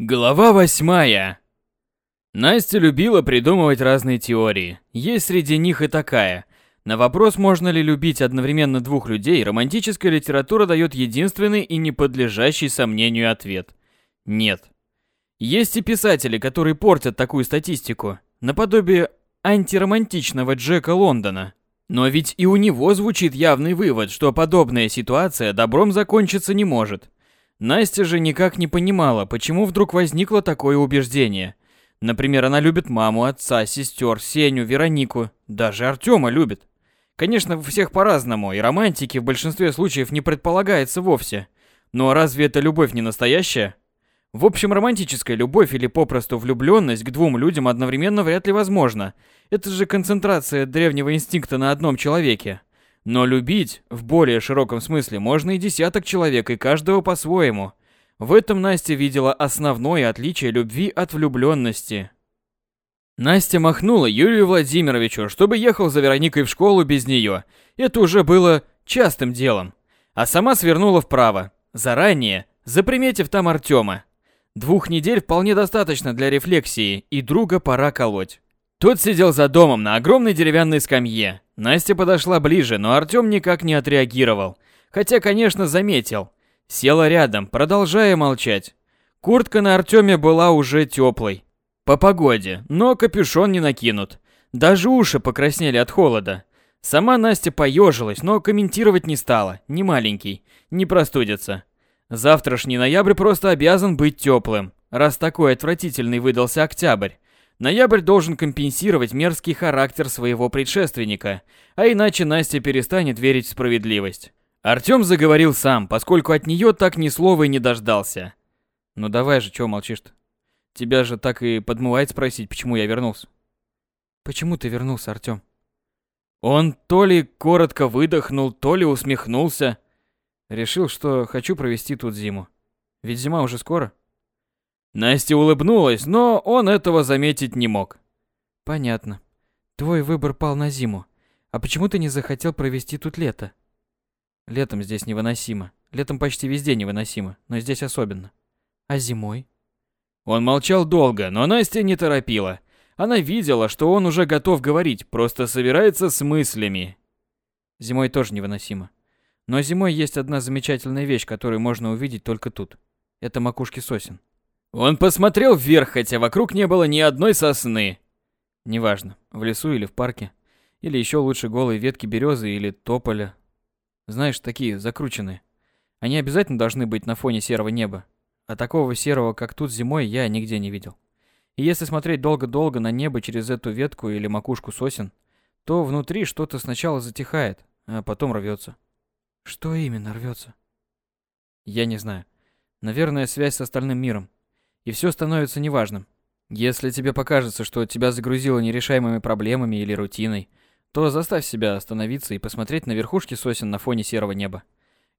Глава восьмая. Настя любила придумывать разные теории. Есть среди них и такая. На вопрос, можно ли любить одновременно двух людей, романтическая литература дает единственный и не подлежащий сомнению ответ. Нет. Есть и писатели, которые портят такую статистику, наподобие антиромантичного Джека Лондона. Но ведь и у него звучит явный вывод, что подобная ситуация добром закончиться не может. Настя же никак не понимала, почему вдруг возникло такое убеждение. Например, она любит маму, отца, сестер, Сеню, Веронику, даже Артема любит. Конечно, всех по-разному, и романтики в большинстве случаев не предполагается вовсе. Но разве это любовь не настоящая? В общем, романтическая любовь или попросту влюбленность к двум людям одновременно вряд ли возможна. Это же концентрация древнего инстинкта на одном человеке. Но любить, в более широком смысле, можно и десяток человек, и каждого по-своему. В этом Настя видела основное отличие любви от влюбленности. Настя махнула Юрию Владимировичу, чтобы ехал за Вероникой в школу без нее. Это уже было частым делом. А сама свернула вправо, заранее, заприметив там Артема. Двух недель вполне достаточно для рефлексии, и друга пора колоть. Тот сидел за домом на огромной деревянной скамье. Настя подошла ближе, но Артём никак не отреагировал. Хотя, конечно, заметил. Села рядом, продолжая молчать. Куртка на Артёме была уже теплой. По погоде, но капюшон не накинут. Даже уши покраснели от холода. Сама Настя поежилась, но комментировать не стала. Не маленький, не простудится. Завтрашний ноябрь просто обязан быть теплым, раз такой отвратительный выдался октябрь. Ноябрь должен компенсировать мерзкий характер своего предшественника, а иначе Настя перестанет верить в справедливость. Артём заговорил сам, поскольку от неё так ни слова и не дождался. «Ну давай же, чего молчишь-то? Тебя же так и подмывает спросить, почему я вернулся». «Почему ты вернулся, Артём?» Он то ли коротко выдохнул, то ли усмехнулся. Решил, что хочу провести тут зиму. Ведь зима уже скоро. Настя улыбнулась, но он этого заметить не мог. Понятно. Твой выбор пал на зиму. А почему ты не захотел провести тут лето? Летом здесь невыносимо. Летом почти везде невыносимо, но здесь особенно. А зимой? Он молчал долго, но Настя не торопила. Она видела, что он уже готов говорить, просто собирается с мыслями. Зимой тоже невыносимо. Но зимой есть одна замечательная вещь, которую можно увидеть только тут. Это макушки сосен. Он посмотрел вверх, хотя вокруг не было ни одной сосны. Неважно, в лесу или в парке. Или еще лучше голые ветки березы или тополя. Знаешь, такие закрученные. Они обязательно должны быть на фоне серого неба. А такого серого, как тут зимой, я нигде не видел. И если смотреть долго-долго на небо через эту ветку или макушку сосен, то внутри что-то сначала затихает, а потом рвется. Что именно рвется? Я не знаю. Наверное, связь с остальным миром и все становится неважным. Если тебе покажется, что тебя загрузило нерешаемыми проблемами или рутиной, то заставь себя остановиться и посмотреть на верхушки сосен на фоне серого неба.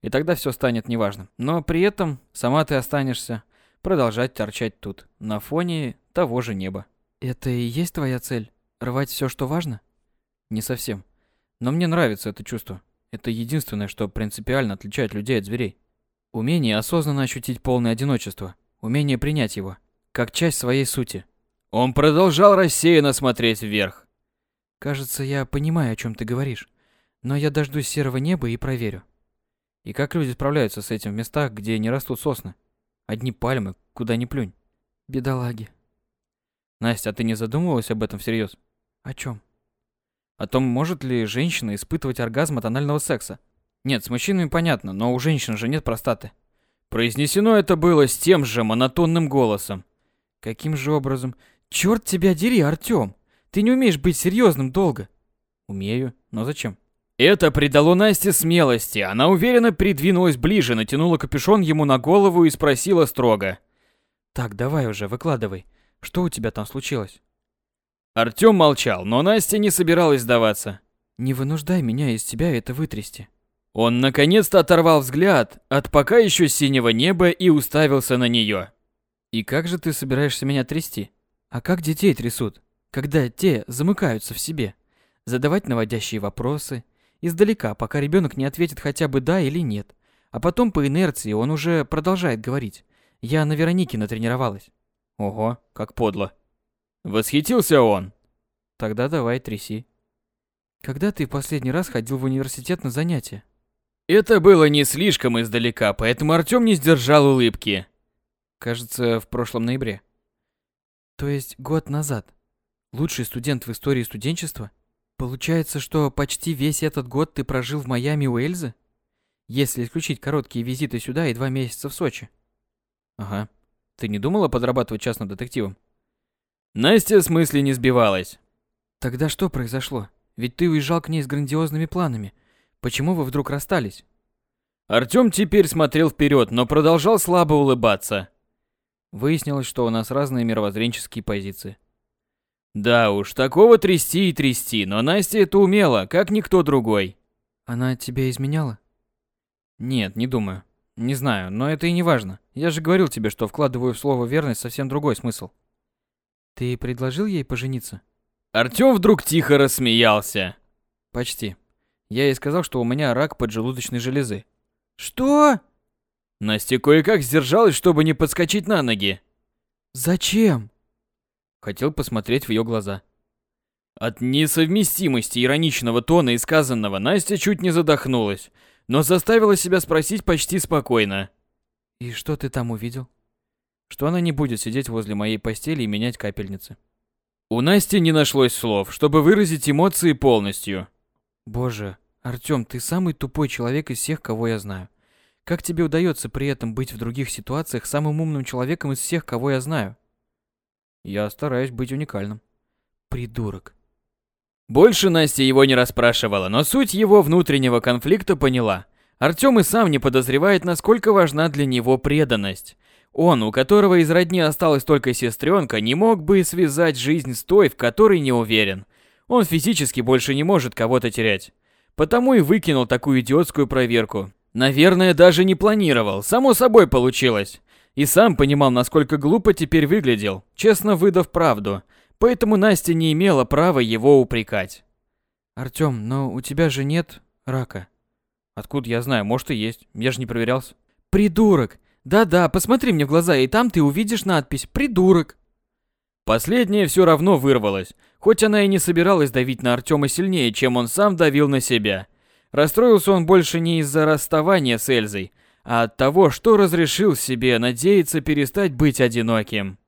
И тогда все станет неважным. Но при этом сама ты останешься продолжать торчать тут, на фоне того же неба. Это и есть твоя цель? Рвать все, что важно? Не совсем. Но мне нравится это чувство. Это единственное, что принципиально отличает людей от зверей. Умение осознанно ощутить полное одиночество – умение принять его, как часть своей сути. Он продолжал рассеянно смотреть вверх. Кажется, я понимаю, о чем ты говоришь, но я дождусь серого неба и проверю. И как люди справляются с этим в местах, где не растут сосны? Одни пальмы, куда ни плюнь. Бедолаги. Настя, а ты не задумывалась об этом всерьез? О чем? О том, может ли женщина испытывать оргазм от анального секса? Нет, с мужчинами понятно, но у женщин же нет простаты. Произнесено это было с тем же монотонным голосом. Каким же образом? Черт тебя дери, Артём! Ты не умеешь быть серьезным долго. Умею, но зачем? Это придало Насте смелости. Она уверенно придвинулась ближе, натянула капюшон ему на голову и спросила строго. Так, давай уже, выкладывай. Что у тебя там случилось? Артём молчал, но Настя не собиралась сдаваться. Не вынуждай меня из тебя это вытрясти. Он наконец-то оторвал взгляд от пока еще синего неба и уставился на нее. «И как же ты собираешься меня трясти? А как детей трясут, когда те замыкаются в себе? Задавать наводящие вопросы, издалека, пока ребенок не ответит хотя бы «да» или «нет». А потом по инерции он уже продолжает говорить. Я на Веронике натренировалась. Ого, как подло. Восхитился он. Тогда давай тряси. Когда ты последний раз ходил в университет на занятия? Это было не слишком издалека, поэтому Артём не сдержал улыбки. Кажется, в прошлом ноябре. То есть год назад. Лучший студент в истории студенчества? Получается, что почти весь этот год ты прожил в Майами у Эльзы? Если исключить короткие визиты сюда и два месяца в Сочи. Ага. Ты не думала подрабатывать частным детективом? Настя с мысли не сбивалась. Тогда что произошло? Ведь ты уезжал к ней с грандиозными планами. Почему вы вдруг расстались? Артём теперь смотрел вперед, но продолжал слабо улыбаться. Выяснилось, что у нас разные мировоззренческие позиции. Да уж, такого трясти и трясти, но Настя это умела, как никто другой. Она тебя изменяла? Нет, не думаю. Не знаю, но это и не важно. Я же говорил тебе, что вкладываю в слово верность совсем другой смысл. Ты предложил ей пожениться? Артём вдруг тихо рассмеялся. Почти. Я ей сказал, что у меня рак поджелудочной железы. Что? Настя кое-как сдержалась, чтобы не подскочить на ноги. Зачем? Хотел посмотреть в ее глаза. От несовместимости ироничного тона и сказанного Настя чуть не задохнулась, но заставила себя спросить почти спокойно. «И что ты там увидел?» «Что она не будет сидеть возле моей постели и менять капельницы». У Насти не нашлось слов, чтобы выразить эмоции полностью. Боже, Артём, ты самый тупой человек из всех, кого я знаю. Как тебе удается при этом быть в других ситуациях самым умным человеком из всех, кого я знаю? Я стараюсь быть уникальным. Придурок. Больше Настя его не расспрашивала, но суть его внутреннего конфликта поняла. Артём и сам не подозревает, насколько важна для него преданность. Он, у которого из родни осталась только сестренка, не мог бы связать жизнь с той, в которой не уверен. Он физически больше не может кого-то терять. Потому и выкинул такую идиотскую проверку. Наверное, даже не планировал, само собой получилось. И сам понимал, насколько глупо теперь выглядел, честно выдав правду. Поэтому Настя не имела права его упрекать. «Артём, но у тебя же нет рака». «Откуда я знаю? Может и есть. Я же не проверялся». «Придурок! Да-да, посмотри мне в глаза, и там ты увидишь надпись «Придурок». Последнее все равно вырвалось, хоть она и не собиралась давить на Артема сильнее, чем он сам давил на себя. Расстроился он больше не из-за расставания с Эльзой, а от того, что разрешил себе надеяться перестать быть одиноким.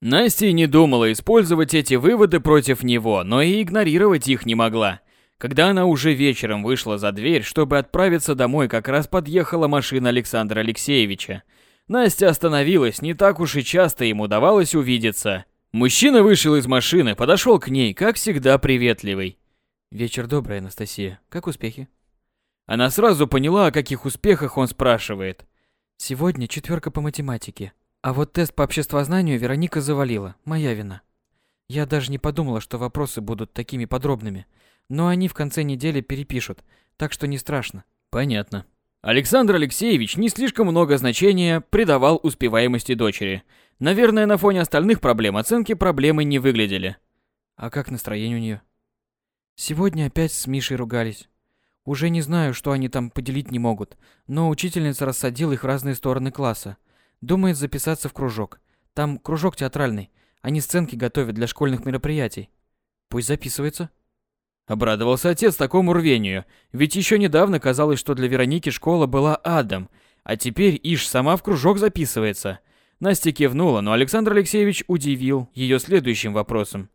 Настя не думала использовать эти выводы против него, но и игнорировать их не могла. Когда она уже вечером вышла за дверь, чтобы отправиться домой, как раз подъехала машина Александра Алексеевича. Настя остановилась, не так уж и часто ему давалось увидеться. Мужчина вышел из машины, подошел к ней, как всегда приветливый. «Вечер добрый, Анастасия. Как успехи?» Она сразу поняла, о каких успехах он спрашивает. «Сегодня четверка по математике. А вот тест по обществознанию Вероника завалила. Моя вина. Я даже не подумала, что вопросы будут такими подробными. Но они в конце недели перепишут, так что не страшно». «Понятно». Александр Алексеевич не слишком много значения придавал успеваемости дочери. Наверное, на фоне остальных проблем оценки проблемы не выглядели. «А как настроение у нее? «Сегодня опять с Мишей ругались. Уже не знаю, что они там поделить не могут, но учительница рассадила их в разные стороны класса. Думает записаться в кружок. Там кружок театральный. Они сценки готовят для школьных мероприятий. Пусть записывается. Обрадовался отец такому рвению, ведь еще недавно казалось, что для Вероники школа была адом, а теперь Иш сама в кружок записывается. Настя кивнула, но Александр Алексеевич удивил ее следующим вопросом.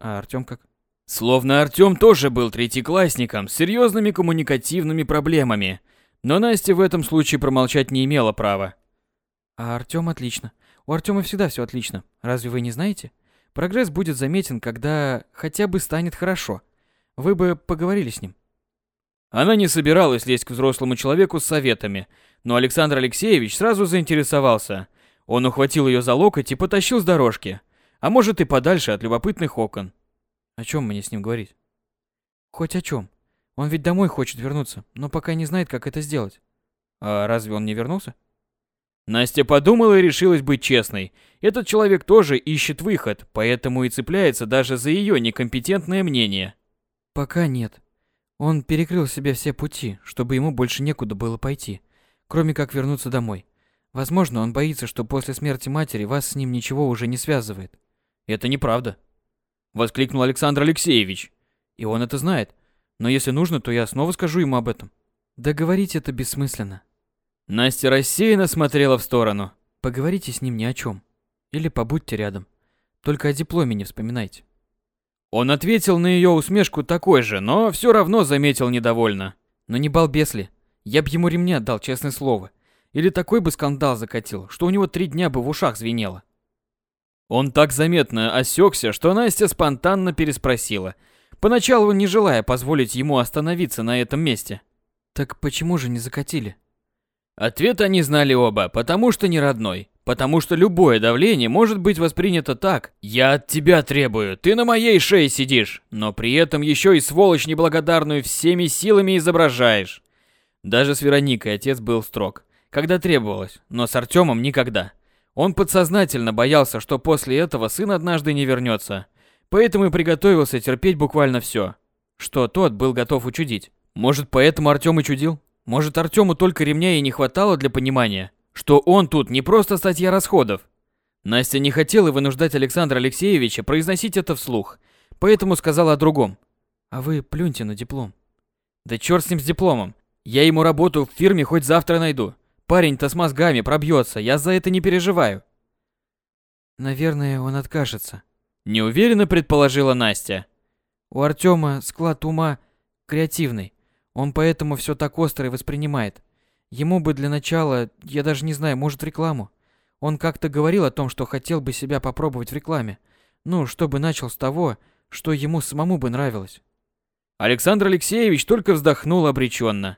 А Артём как? Словно Артём тоже был третьеклассником с серьезными коммуникативными проблемами. Но Настя в этом случае промолчать не имела права. А Артём отлично. У Артёма всегда все отлично. Разве вы не знаете? Прогресс будет заметен, когда хотя бы станет хорошо. Вы бы поговорили с ним. Она не собиралась лезть к взрослому человеку с советами, но Александр Алексеевич сразу заинтересовался. Он ухватил ее за локоть и потащил с дорожки, а может и подальше от любопытных окон. О чем мне с ним говорить? Хоть о чем. Он ведь домой хочет вернуться, но пока не знает, как это сделать. А разве он не вернулся? Настя подумала и решилась быть честной. Этот человек тоже ищет выход, поэтому и цепляется даже за ее некомпетентное мнение. Пока нет. Он перекрыл себе все пути, чтобы ему больше некуда было пойти, кроме как вернуться домой. Возможно, он боится, что после смерти матери вас с ним ничего уже не связывает. Это неправда, воскликнул Александр Алексеевич. И он это знает. Но если нужно, то я снова скажу ему об этом. Да говорить это бессмысленно. Настя рассеянно смотрела в сторону. Поговорите с ним ни о чем. Или побудьте рядом. Только о дипломе не вспоминайте. Он ответил на ее усмешку такой же, но все равно заметил недовольно. Но не балбес ли? Я б ему ремня отдал, честное слово. Или такой бы скандал закатил, что у него три дня бы в ушах звенело. Он так заметно осекся, что Настя спонтанно переспросила, поначалу не желая позволить ему остановиться на этом месте. Так почему же не закатили? Ответ они знали оба, потому что не родной. Потому что любое давление может быть воспринято так. Я от тебя требую, ты на моей шее сидишь, но при этом еще и сволочь неблагодарную всеми силами изображаешь. Даже с Вероникой отец был строг, когда требовалось, но с Артемом никогда. Он подсознательно боялся, что после этого сын однажды не вернется. Поэтому и приготовился терпеть буквально все, что тот был готов учудить. Может, поэтому Артем и чудил? Может, Артему только ремня и не хватало для понимания? Что он тут не просто статья расходов. Настя не хотела вынуждать Александра Алексеевича произносить это вслух, поэтому сказала о другом. «А вы плюньте на диплом». «Да черт с ним с дипломом. Я ему работу в фирме хоть завтра найду. Парень-то с мозгами пробьется, я за это не переживаю». «Наверное, он откажется», — неуверенно предположила Настя. «У Артема склад ума креативный. Он поэтому все так остро и воспринимает. Ему бы для начала, я даже не знаю, может рекламу. Он как-то говорил о том, что хотел бы себя попробовать в рекламе. Ну, чтобы начал с того, что ему самому бы нравилось. Александр Алексеевич только вздохнул обреченно.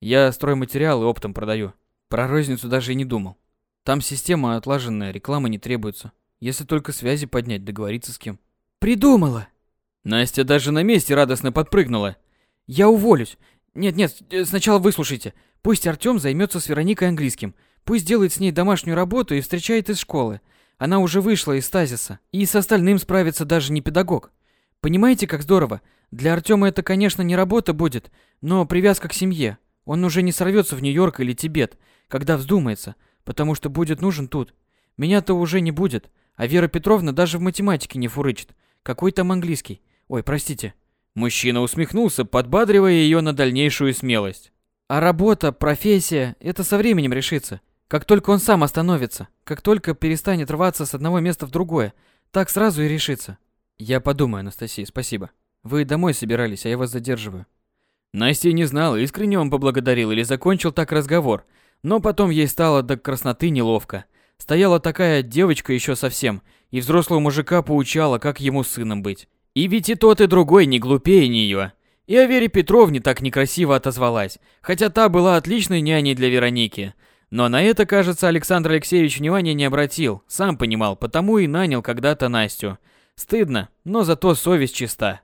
Я стройматериалы оптом продаю. Про розницу даже и не думал. Там система отлаженная, реклама не требуется. Если только связи поднять, договориться с кем. Придумала! Настя даже на месте радостно подпрыгнула. Я уволюсь. Нет-нет, сначала выслушайте. Пусть Артём займется с Вероникой английским. Пусть делает с ней домашнюю работу и встречает из школы. Она уже вышла из стазиса. И с остальным справится даже не педагог. Понимаете, как здорово? Для Артёма это, конечно, не работа будет, но привязка к семье. Он уже не сорвется в Нью-Йорк или Тибет, когда вздумается, потому что будет нужен тут. Меня-то уже не будет, а Вера Петровна даже в математике не фурычит. Какой там английский? Ой, простите. Мужчина усмехнулся, подбадривая ее на дальнейшую смелость. А работа, профессия – это со временем решится. Как только он сам остановится, как только перестанет рваться с одного места в другое, так сразу и решится. Я подумаю, Анастасия, спасибо. Вы домой собирались, а я вас задерживаю. Настя не знала, искренне он поблагодарил или закончил так разговор, но потом ей стало до красноты неловко. Стояла такая девочка еще совсем, и взрослого мужика поучала, как ему сыном быть. И ведь и тот, и другой не глупее нее. И о Вере Петровне так некрасиво отозвалась, хотя та была отличной няней для Вероники. Но на это, кажется, Александр Алексеевич внимания не обратил, сам понимал, потому и нанял когда-то Настю. Стыдно, но зато совесть чиста.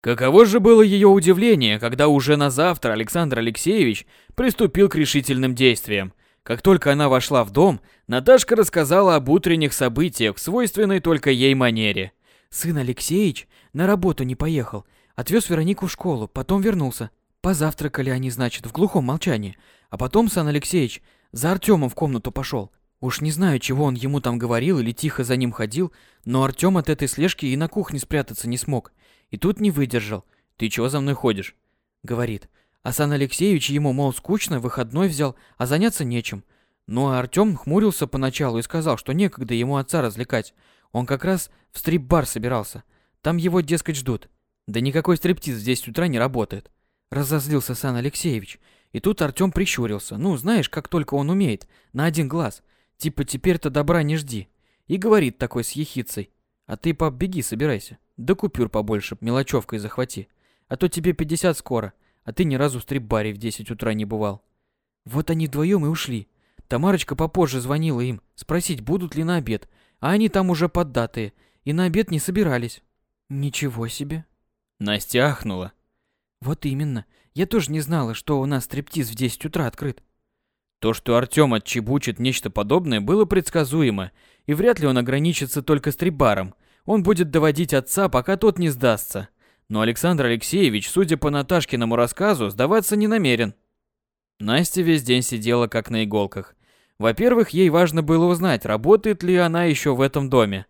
Каково же было ее удивление, когда уже на завтра Александр Алексеевич приступил к решительным действиям. Как только она вошла в дом, Наташка рассказала об утренних событиях в свойственной только ей манере. Сын Алексеевич на работу не поехал, Отвез Веронику в школу, потом вернулся. Позавтракали они, значит, в глухом молчании. А потом Сан Алексеевич за Артемом в комнату пошел. Уж не знаю, чего он ему там говорил или тихо за ним ходил, но Артем от этой слежки и на кухне спрятаться не смог. И тут не выдержал. «Ты чего за мной ходишь?» Говорит. А Сан Алексеевич ему, мол, скучно, выходной взял, а заняться нечем. Ну а Артем хмурился поначалу и сказал, что некогда ему отца развлекать. Он как раз в стрип-бар собирался. Там его, дескать, ждут. Да никакой стриптиз в 10 утра не работает. Разозлился Сан Алексеевич. И тут Артём прищурился. Ну, знаешь, как только он умеет. На один глаз. Типа теперь-то добра не жди. И говорит такой с ехицей. А ты, пап, беги, собирайся. Да купюр побольше, мелочевкой захвати. А то тебе 50 скоро. А ты ни разу в стрип-баре в 10 утра не бывал. Вот они вдвоем и ушли. Тамарочка попозже звонила им, спросить, будут ли на обед. А они там уже поддатые. И на обед не собирались. Ничего себе. Настя ахнула. Вот именно. Я тоже не знала, что у нас стриптиз в 10 утра открыт. То, что Артём отчебучит нечто подобное, было предсказуемо, и вряд ли он ограничится только стрибаром. Он будет доводить отца, пока тот не сдастся. Но Александр Алексеевич, судя по Наташкиному рассказу, сдаваться не намерен. Настя весь день сидела как на иголках. Во-первых, ей важно было узнать, работает ли она еще в этом доме.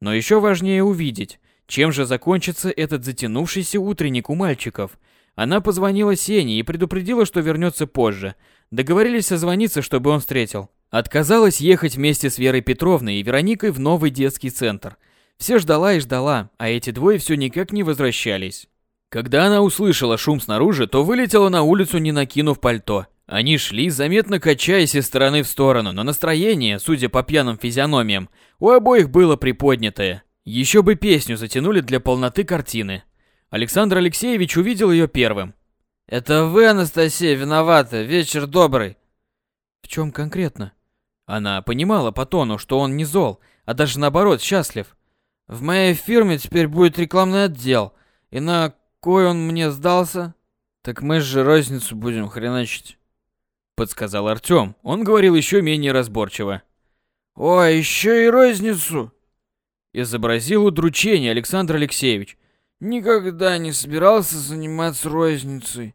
Но еще важнее увидеть, чем же закончится этот затянувшийся утренник у мальчиков. Она позвонила Сене и предупредила, что вернется позже. Договорились созвониться, чтобы он встретил. Отказалась ехать вместе с Верой Петровной и Вероникой в новый детский центр. Все ждала и ждала, а эти двое все никак не возвращались. Когда она услышала шум снаружи, то вылетела на улицу, не накинув пальто. Они шли, заметно качаясь из стороны в сторону, но настроение, судя по пьяным физиономиям, у обоих было приподнятое. Еще бы песню затянули для полноты картины. Александр Алексеевич увидел ее первым. «Это вы, Анастасия, виновата. Вечер добрый». «В чем конкретно?» Она понимала по тону, что он не зол, а даже наоборот счастлив. «В моей фирме теперь будет рекламный отдел. И на кой он мне сдался? Так мы же розницу будем хреначить» подсказал Артём. Он говорил еще менее разборчиво. «Ой, еще и розницу!» Изобразил удручение Александр Алексеевич. «Никогда не собирался заниматься розницей».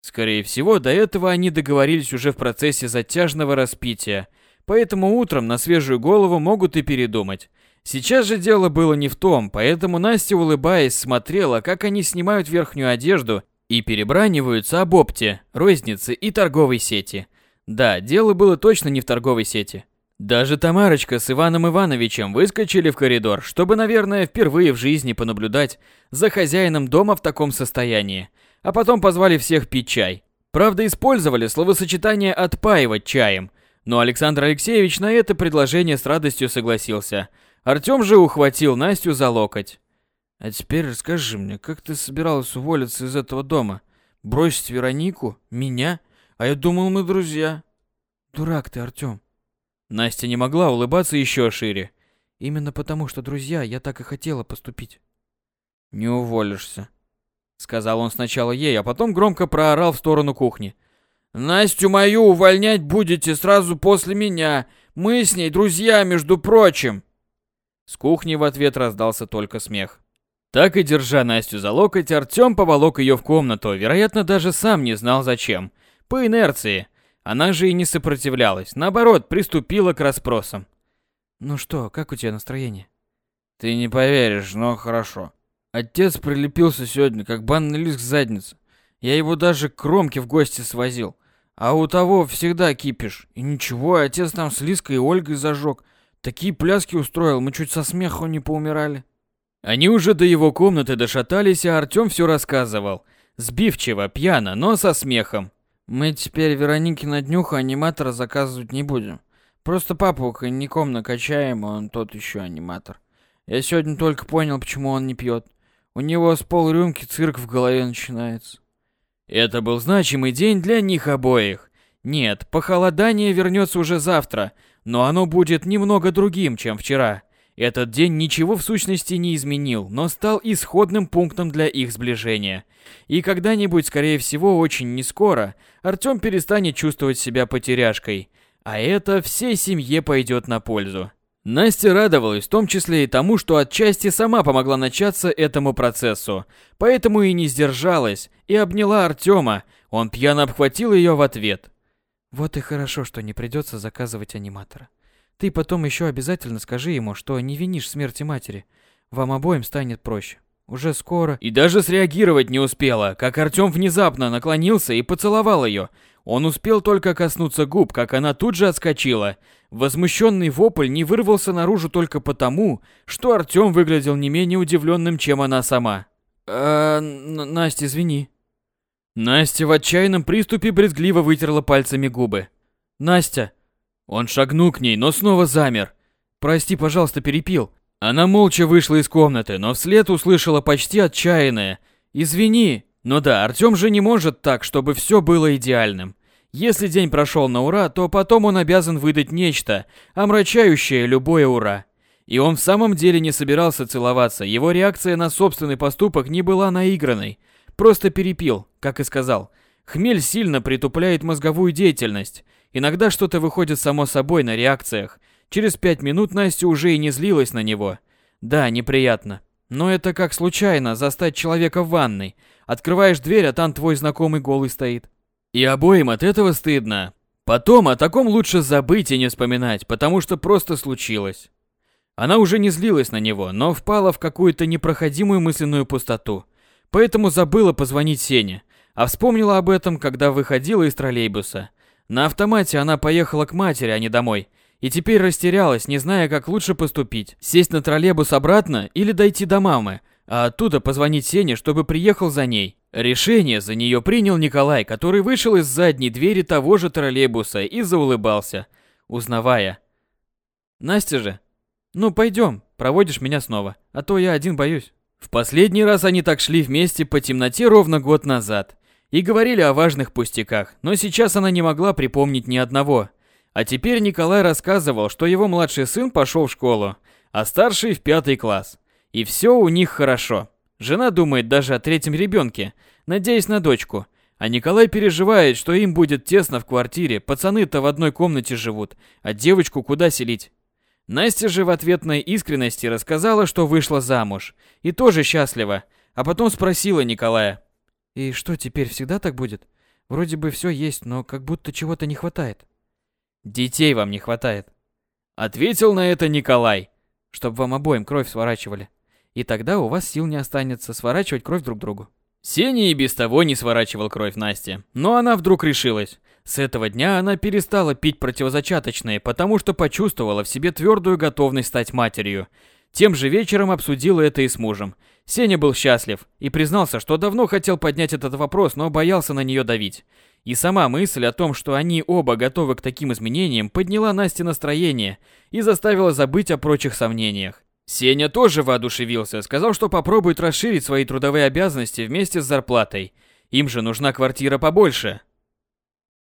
Скорее всего, до этого они договорились уже в процессе затяжного распития, поэтому утром на свежую голову могут и передумать. Сейчас же дело было не в том, поэтому Настя, улыбаясь, смотрела, как они снимают верхнюю одежду и перебраниваются об опте, рознице и торговой сети. Да, дело было точно не в торговой сети. Даже Тамарочка с Иваном Ивановичем выскочили в коридор, чтобы, наверное, впервые в жизни понаблюдать за хозяином дома в таком состоянии, а потом позвали всех пить чай. Правда, использовали словосочетание «отпаивать чаем», но Александр Алексеевич на это предложение с радостью согласился. Артём же ухватил Настю за локоть. А теперь расскажи мне, как ты собиралась уволиться из этого дома? Бросить Веронику? Меня? А я думал, мы друзья. Дурак ты, Артём. Настя не могла улыбаться еще шире. Именно потому, что друзья, я так и хотела поступить. Не уволишься, сказал он сначала ей, а потом громко проорал в сторону кухни. Настю мою увольнять будете сразу после меня. Мы с ней друзья, между прочим. С кухни в ответ раздался только смех. Так и держа Настю за локоть, Артём поволок её в комнату, вероятно, даже сам не знал зачем. По инерции. Она же и не сопротивлялась, наоборот, приступила к расспросам. «Ну что, как у тебя настроение?» «Ты не поверишь, но хорошо. Отец прилепился сегодня, как банный лист к заднице. Я его даже к Ромке в гости свозил. А у того всегда кипиш. И ничего, отец там с Лиской и Ольгой зажег. Такие пляски устроил, мы чуть со смеху не поумирали». Они уже до его комнаты дошатались, а Артём всё рассказывал. Сбивчиво, пьяно, но со смехом. Мы теперь Веронике на днюху аниматора заказывать не будем. Просто папу коньяком накачаем, он тот ещё аниматор. Я сегодня только понял, почему он не пьёт. У него с полрюмки цирк в голове начинается. Это был значимый день для них обоих. Нет, похолодание вернется уже завтра, но оно будет немного другим, чем вчера. Этот день ничего в сущности не изменил, но стал исходным пунктом для их сближения. И когда-нибудь, скорее всего, очень нескоро, Артём перестанет чувствовать себя потеряшкой. А это всей семье пойдет на пользу. Настя радовалась в том числе и тому, что отчасти сама помогла начаться этому процессу, поэтому и не сдержалась, и обняла Артема. Он пьяно обхватил ее в ответ. «Вот и хорошо, что не придется заказывать аниматора. Ты потом еще обязательно скажи ему, что не винишь смерти матери. Вам обоим станет проще. Уже скоро... И даже среагировать не успела, как Артём внезапно наклонился и поцеловал ее. Он успел только коснуться губ, как она тут же отскочила. Возмущенный вопль не вырвался наружу только потому, что Артём выглядел не менее удивленным, чем она сама. «Э, Настя, извини». Настя в отчаянном приступе брезгливо вытерла пальцами губы. «Настя!» Он шагнул к ней, но снова замер. «Прости, пожалуйста, перепил». Она молча вышла из комнаты, но вслед услышала почти отчаянное «Извини». Но да, Артём же не может так, чтобы все было идеальным. Если день прошел на ура, то потом он обязан выдать нечто, омрачающее любое ура. И он в самом деле не собирался целоваться, его реакция на собственный поступок не была наигранной. Просто перепил, как и сказал. Хмель сильно притупляет мозговую деятельность, Иногда что-то выходит само собой на реакциях. Через пять минут Настя уже и не злилась на него. Да, неприятно. Но это как случайно застать человека в ванной. Открываешь дверь, а там твой знакомый голый стоит. И обоим от этого стыдно. Потом о таком лучше забыть и не вспоминать, потому что просто случилось. Она уже не злилась на него, но впала в какую-то непроходимую мысленную пустоту. Поэтому забыла позвонить Сене, а вспомнила об этом, когда выходила из троллейбуса. На автомате она поехала к матери, а не домой. И теперь растерялась, не зная, как лучше поступить. Сесть на троллейбус обратно или дойти до мамы, а оттуда позвонить Сене, чтобы приехал за ней. Решение за нее принял Николай, который вышел из задней двери того же троллейбуса и заулыбался, узнавая. «Настя же, ну пойдем, проводишь меня снова, а то я один боюсь». В последний раз они так шли вместе по темноте ровно год назад и говорили о важных пустяках, но сейчас она не могла припомнить ни одного. А теперь Николай рассказывал, что его младший сын пошел в школу, а старший в пятый класс. И все у них хорошо. Жена думает даже о третьем ребенке, надеясь на дочку. А Николай переживает, что им будет тесно в квартире, пацаны-то в одной комнате живут, а девочку куда селить? Настя же в ответной искренности рассказала, что вышла замуж, и тоже счастлива, а потом спросила Николая. «И что, теперь всегда так будет? Вроде бы все есть, но как будто чего-то не хватает». «Детей вам не хватает», — ответил на это Николай. «Чтоб вам обоим кровь сворачивали. И тогда у вас сил не останется сворачивать кровь друг другу». Сеня и без того не сворачивал кровь Насте, но она вдруг решилась. С этого дня она перестала пить противозачаточные, потому что почувствовала в себе твердую готовность стать матерью. Тем же вечером обсудила это и с мужем. Сеня был счастлив и признался, что давно хотел поднять этот вопрос, но боялся на нее давить. И сама мысль о том, что они оба готовы к таким изменениям, подняла Насте настроение и заставила забыть о прочих сомнениях. Сеня тоже воодушевился, сказал, что попробует расширить свои трудовые обязанности вместе с зарплатой. Им же нужна квартира побольше,